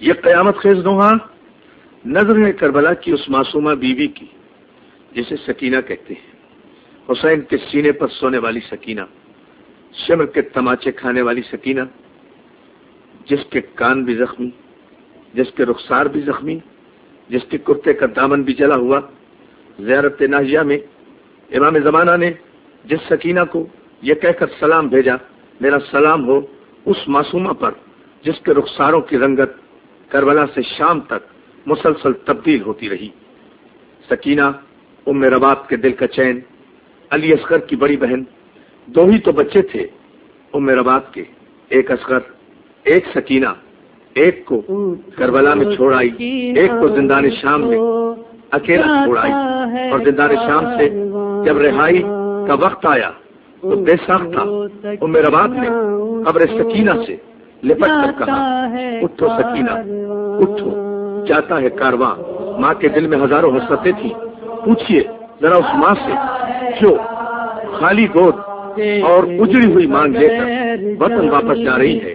یہ قیامت خیز نوحا نظر ہے کربلا کی اس معصومہ بیوی کی، جسے سکینہ کہتے ہیں۔ حسین کے سینے پر سونے والی سکینہ، شمر کے تماچے کھانے والی سکینہ، جس کے کان بھی زخمی، جس کے رخسار بھی زخمی، جس کے کرتے کا دامن بھی جلا ہوا۔ زیارت ناہیہ میں، امام زمانہ نے جس سکینہ کو یہ کہہ کر سلام بھیجا، میرا سلام ہو اس معصومہ پر، جس کے رخساروں کی رنگت کربلا سے شام تک مسلسل تبدیل ہوتی رہی۔ سکینہ، ام رباب کے دل کا چین، علی اصغر کی بڑی بہن، دو ہی تو بچے تھے ام رباب کے۔ ایک اصغر، ایک سکینہ، ایک کو کربلا میں چھوڑ آئی، ایک کو زندان شام میں اکیلا چھوڑ آئی۔ اور زندان شام سے جب رہائی کا وقت آیا تو بے ساخ تھا ام رباب نے قبر سکینہ سے۔ لپٹ کر کہا اٹھو سکینہ اٹھو جاتا ہے کارواں۔ ماں کے دل میں ہزاروں حسرتیں تھی پوچھئے ذرا اس ماں سے جو خالی گود اور اجڑی ہوئی مانگ لے کر وطن واپس جا رہی ہے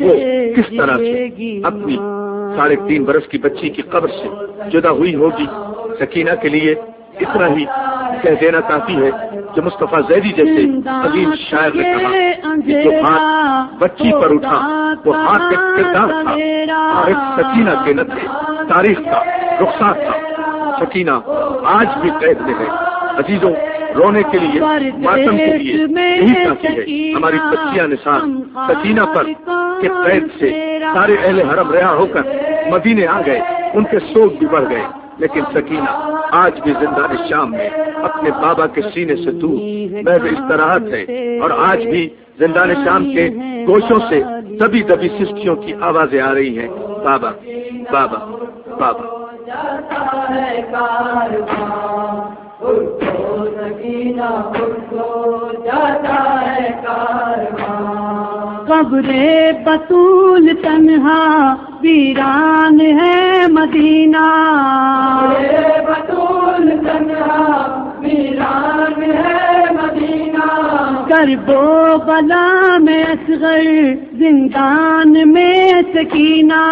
وہ کس طرح سے اپنی ساڑھے تین برس کی بچی کی قبر سے جدا ہوئی ہوگی؟ سکینہ کے لیے اتنا ہی کہہ دینا کافی ہے جو مصطفیٰ زیدی جیسے عظیم شاعر نے کہا کہ جو ہاتھ بچی پر اٹھا، وہ ہاتھ ایک کردار تھا اور ایک سکینہ کے نہ تاریخ کا رخسار تھا۔ سکینہ آج بھی قید میں ہے۔ عزیزوں، رونے کے لیے، ماتم کے لیے یہی کافی ہے۔ ہماری بچیاں نشان سکینہ پر کے قید سے سارے اہل حرم رہا ہو کر مدینے آ گئے، ان کے سوگ بھی بڑھ گئے، لیکن سکینہ آج بھی زندہ شام میں اپنے بابا کے سینے سے دور میں بھی استراحت ہے اور آج بھی زندان شام کے گوشوں سے دبی دبی سستیوں کی آوازیں آ رہی ہیں۔ بابا بابا بابا۔ قبر بطول تنہا، ویران ہے مدینہ۔ بطول تنہا ویران ہے مدینہ۔ کر بو بلا میں اصغر زندان میں سکینہ۔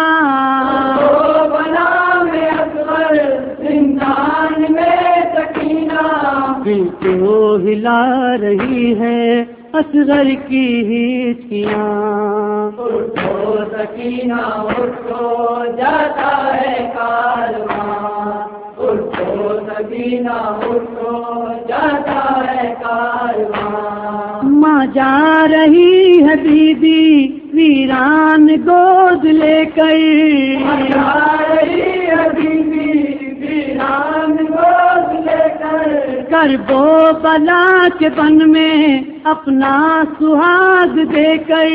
بلا میں اصغر زندان میں سکینہ۔ دل کو ہلا رہی ہے اصغر کی اٹھو سکینہ اٹھو جاتا سکینہ اٹھو جاتا ہے کارواں ماں جا رہی ہے بی ویران گود لے کر۔ رہی حبیبی ویران گود لے کر۔ کر بو بلا کے بن میں اپنا سہاگ دے کر۔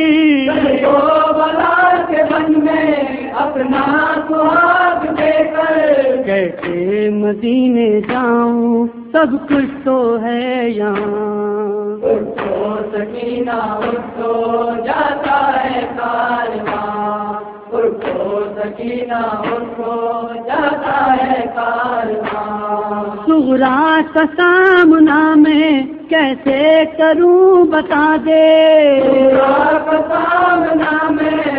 بلا کے بن میں اپنا سہاگ دے کر کیسے مدینے جاؤں؟ سب کچھ تو ہے یہاں۔ اٹھو سکینہ اٹھو جاتا ہے کارواں۔ اٹھو سکینہ اٹھو جاتا ہے کارواں۔ سغرا کا سامنا میں کیسے کروں بتا دے۔ سامنا میں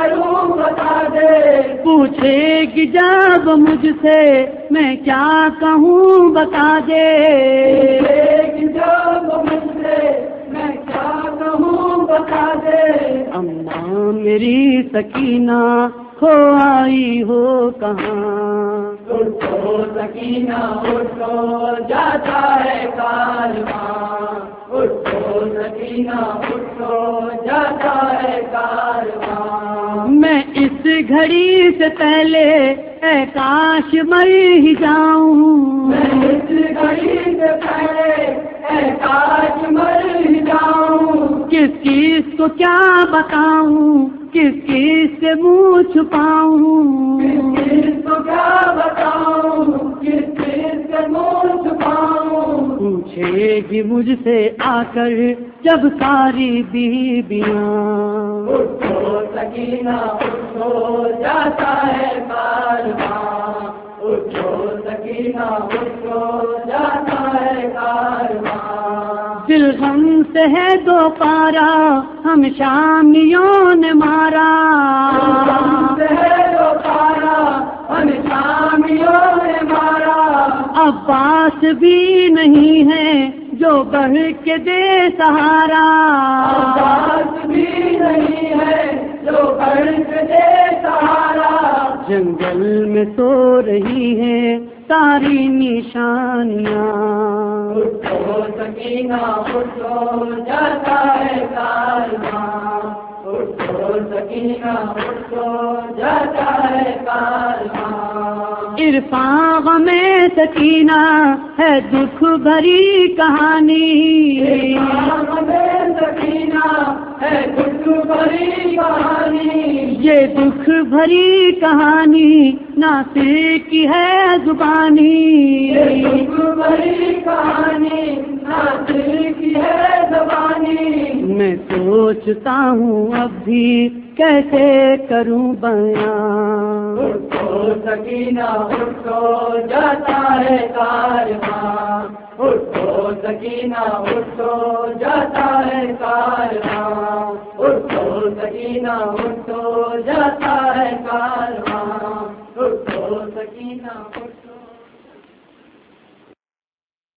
کروں بتا دے۔ پوچھے گی جب مجھ سے میں کیا کہوں بتا دے۔ جب مجھ سے میں کیا کہوں بتا دے۔ اماں میری سکینہ کھو آئی ہو کہاں۔ اٹھو سکینہ اٹھو جاتا ہے کارواں اٹھو سکینہ اٹھو جاتا ہے کارواں میں اس گھڑی سے پہلے اے کاش مر ہی جاؤں۔ میں اس گھڑی سے پہلے اے کاش مر جاؤں۔ کس کس کو کیا بتاؤں؟ کس کس سے منہ چھپاؤں؟ کس کو کیا بتاؤں؟ پوچھے گی مجھ سے آ کر جب ساری بیویاں اٹھو سکینہ اٹھو جاتا ہے کارواں اٹھو سکینہ اٹھو جاتا ہے کارواں دل غم سے ہے دو پارا ہم شامیوں نے مارا پاس بھی نہیں ہے جو بڑھ کے دے سہارا۔ بات بھی نہیں ہے جو برق دے سہارا۔ جنگل میں سو رہی ہے ساری نشانیاں۔ اٹھو سکینہ اٹھو جاتا ہے اٹھو سکینہ اٹھو جاتا ہے عرفان میں سکینہ ہے دکھ بھری کہانی۔ ہمیں سکینہ ہے دکھ بھری کہانی۔ یہ دکھ بھری کہانی ناصر کی ہے زبانی۔ بھری کہانی ناصر کی ہے زبانی۔ میں سوچتا ہوں اب بھی کیسے کروں بیان۔ اٹھو سکینہ اٹھو جاتا ہے کارواں۔ اٹھو سکینہ اٹھو جاتا